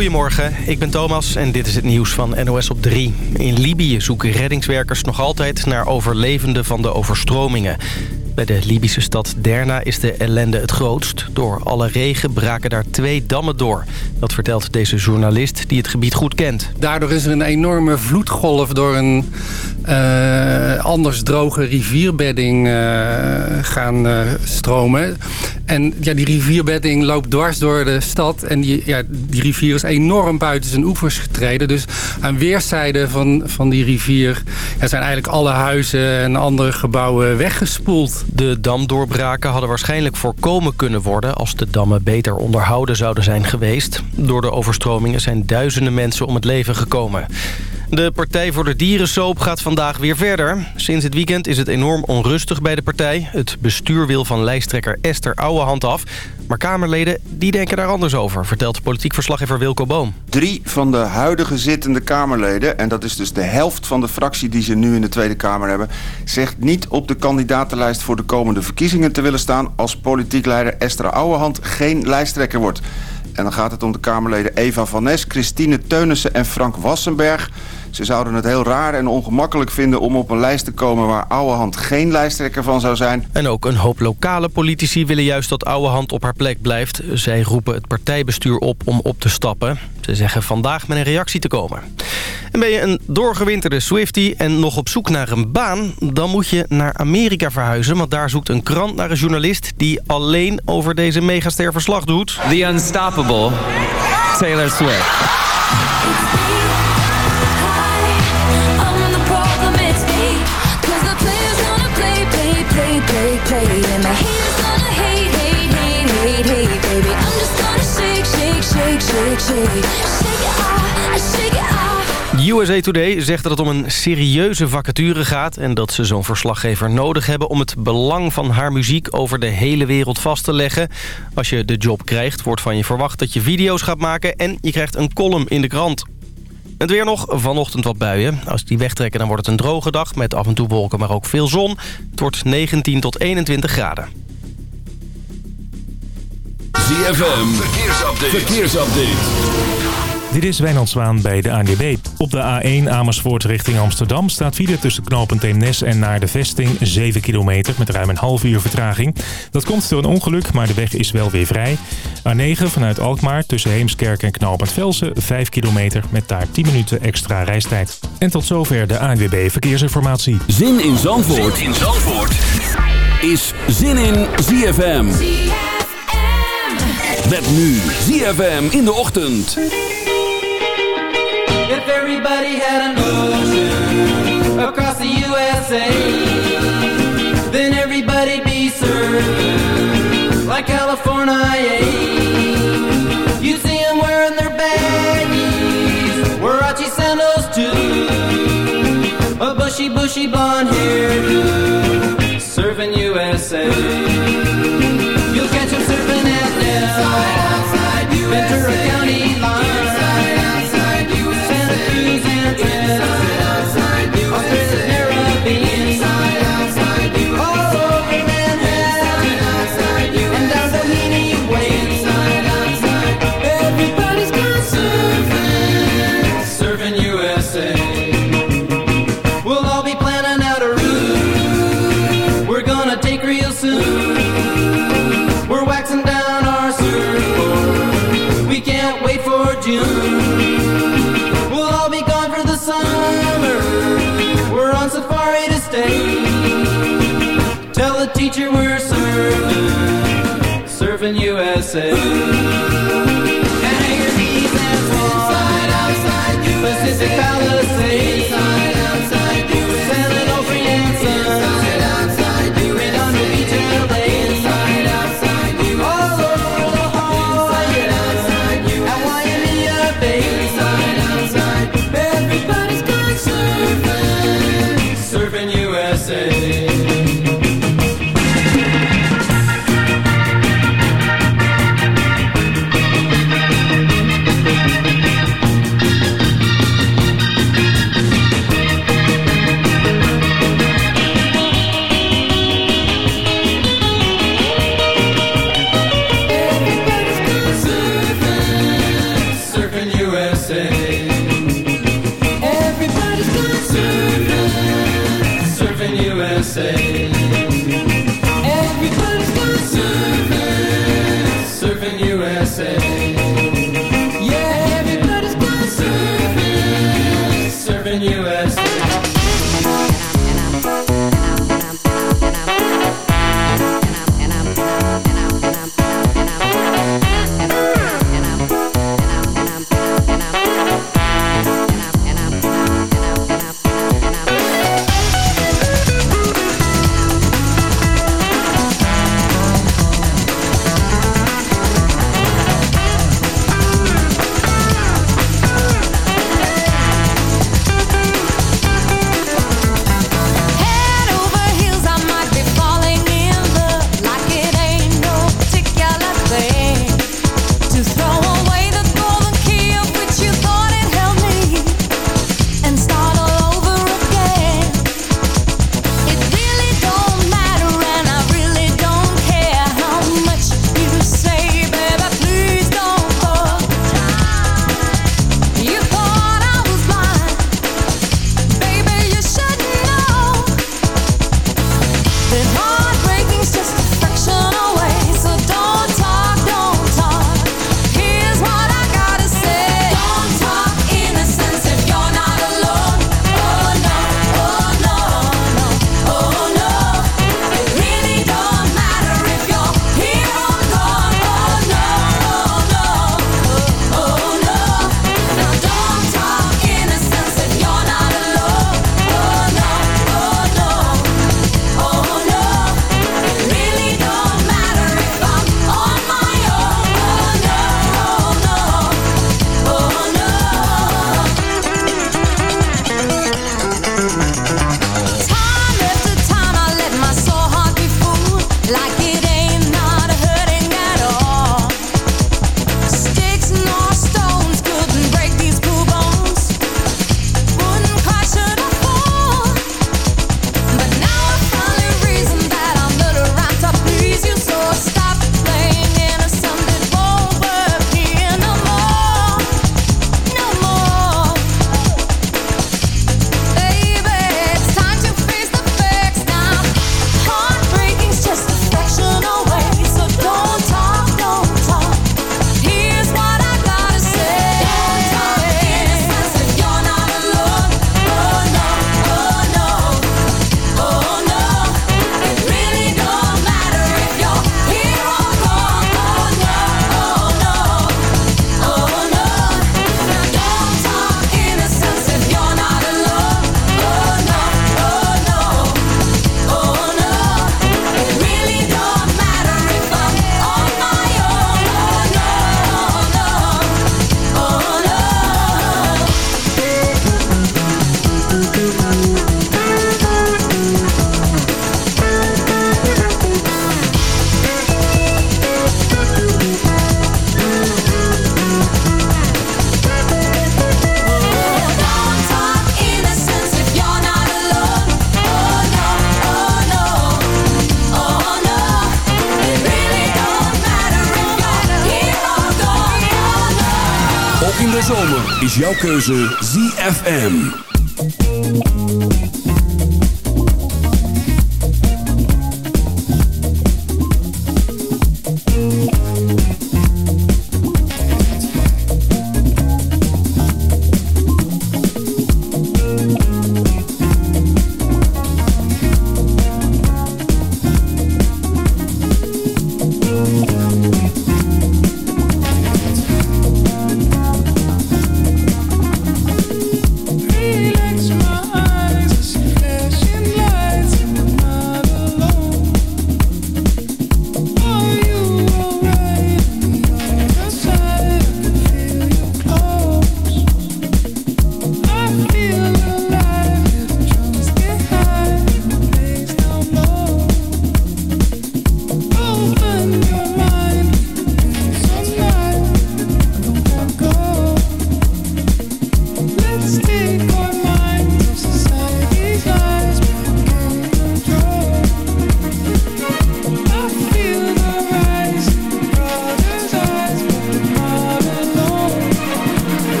Goedemorgen, ik ben Thomas en dit is het nieuws van NOS op 3. In Libië zoeken reddingswerkers nog altijd naar overlevenden van de overstromingen. Bij de Libische stad Derna is de ellende het grootst. Door alle regen braken daar twee dammen door. Dat vertelt deze journalist die het gebied goed kent. Daardoor is er een enorme vloedgolf door een uh, anders droge rivierbedding uh, gaan uh, stromen. En ja, die rivierbedding loopt dwars door de stad. En die, ja, die rivier is enorm buiten zijn oevers getreden. Dus aan weerszijden van, van die rivier ja, zijn eigenlijk alle huizen en andere gebouwen weggespoeld. De damdoorbraken hadden waarschijnlijk voorkomen kunnen worden... als de dammen beter onderhouden zouden zijn geweest. Door de overstromingen zijn duizenden mensen om het leven gekomen. De Partij voor de Dierensoop gaat vandaag weer verder. Sinds het weekend is het enorm onrustig bij de partij. Het bestuur wil van lijsttrekker Esther Ouwehand af. Maar Kamerleden die denken daar anders over, vertelt politiek verslaggever Wilco Boom. Drie van de huidige zittende Kamerleden, en dat is dus de helft van de fractie die ze nu in de Tweede Kamer hebben, zegt niet op de kandidatenlijst voor de komende verkiezingen te willen staan als politiek leider Esther Ouwehand geen lijsttrekker wordt. En dan gaat het om de Kamerleden Eva van Nes, Christine Teunissen en Frank Wassenberg. Ze zouden het heel raar en ongemakkelijk vinden om op een lijst te komen... waar Ouwehand geen lijsttrekker van zou zijn. En ook een hoop lokale politici willen juist dat Ouwehand op haar plek blijft. Zij roepen het partijbestuur op om op te stappen. Ze zeggen vandaag met een reactie te komen. En ben je een doorgewinterde Swiftie en nog op zoek naar een baan... dan moet je naar Amerika verhuizen, want daar zoekt een krant naar een journalist... die alleen over deze megaster verslag doet. The Unstoppable, Taylor Swift. USA Today zegt dat het om een serieuze vacature gaat... en dat ze zo'n verslaggever nodig hebben... om het belang van haar muziek over de hele wereld vast te leggen. Als je de job krijgt, wordt van je verwacht dat je video's gaat maken... en je krijgt een column in de krant. Het weer nog, vanochtend wat buien. Als die wegtrekken dan wordt het een droge dag... met af en toe wolken, maar ook veel zon. Het wordt 19 tot 21 graden. ZFM, verkeersupdate. verkeersupdate. Dit is Wijnand Zwaan bij de ANWB. Op de A1 Amersfoort richting Amsterdam staat file tussen knooppunt Eemnes en naar de vesting 7 kilometer met ruim een half uur vertraging. Dat komt door een ongeluk, maar de weg is wel weer vrij. A9 vanuit Alkmaar tussen Heemskerk en knooppunt Velsen 5 kilometer met daar 10 minuten extra reistijd. En tot zover de ANWB Verkeersinformatie. Zin in Zandvoort, zin in Zandvoort. is Zin in ZFM. ZFM. Met nu ZFM in de ochtend. If everybody had an ocean across the USA, then everybody'd be served like California. You see them wearing their baggies, Warachi sandals too, a bushy, bushy blonde hairdo, serving USA. say Hang your knees and outside Pacific Palisades. Is jouw keuze ZFM.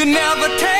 You never take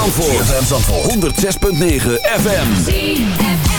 Zandvoort. ZFM Zandvoort. 106.9 FM.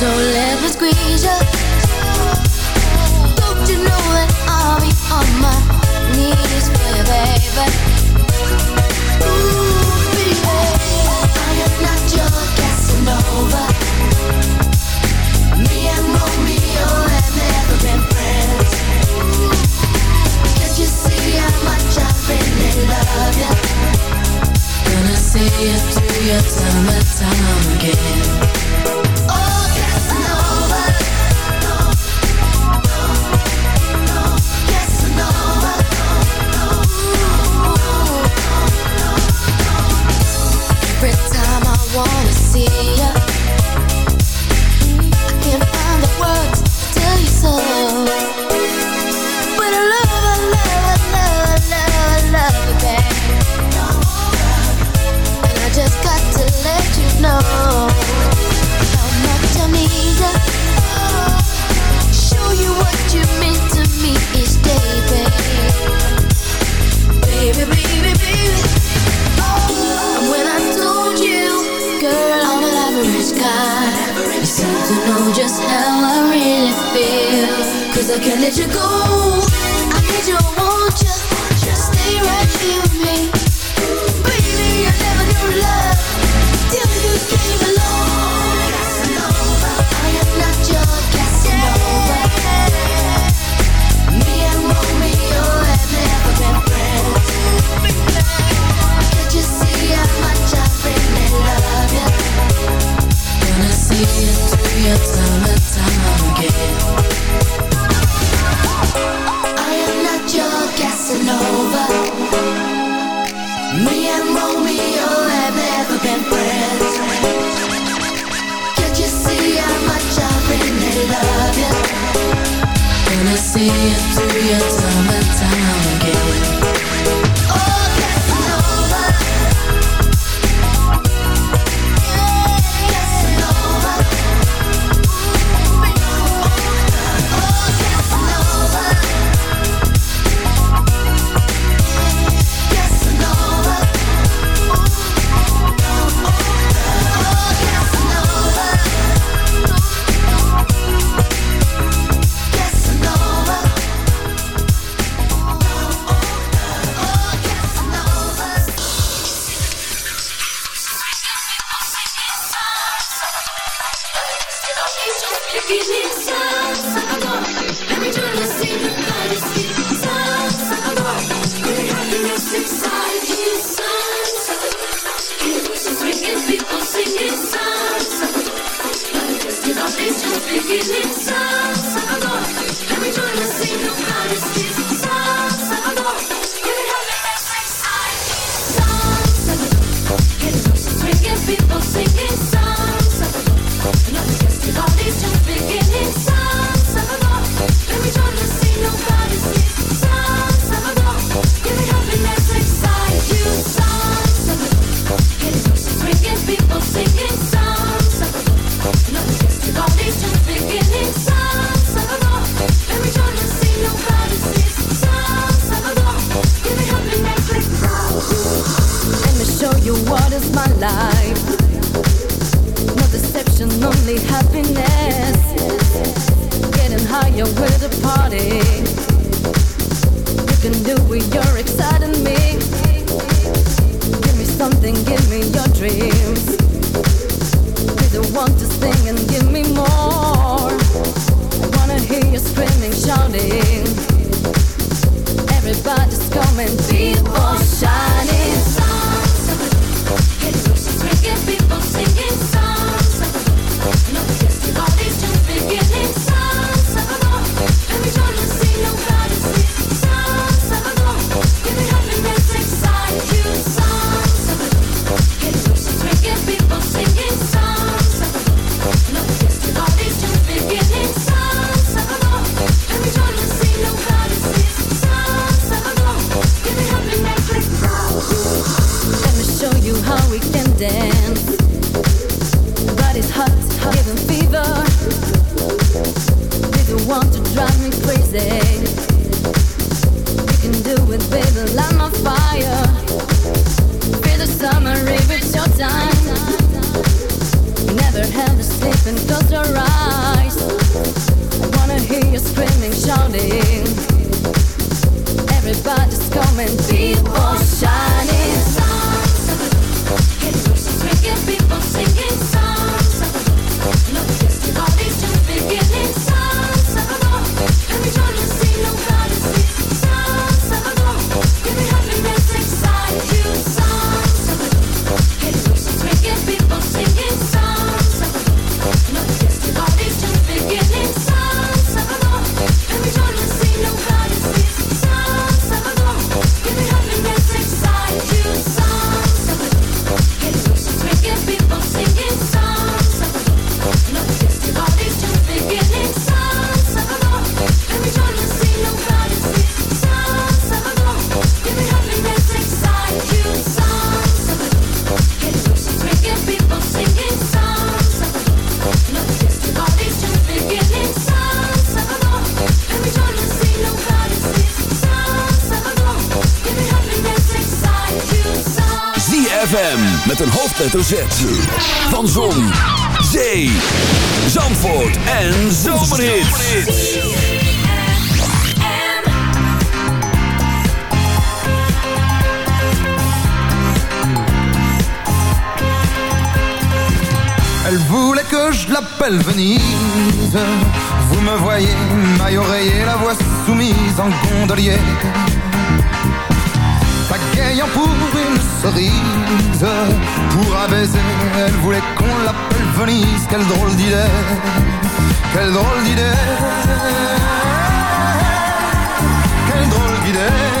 So let me squeeze you. Don't you know that I'll on my knees for you, baby? Ooh, baby, I am not your Casanova. Me and Romeo have never been friends. Can't you see how much I really love you? Gonna see through your time time again. supernova. Me and Romeo have never been friends. Can't you see how much I really love you? Gonna see you through your summertime again. party Van Zon, Zee. Elle voulait que je l'appelle Venise. Vous me voyez, maille oreiller, la voix soumise en gondolier. Pagayant pour une cerise, pour un elle voulait qu'on l'appelle Venise. Quelle drôle d'idée, quelle drôle d'idée, quelle drôle d'idée.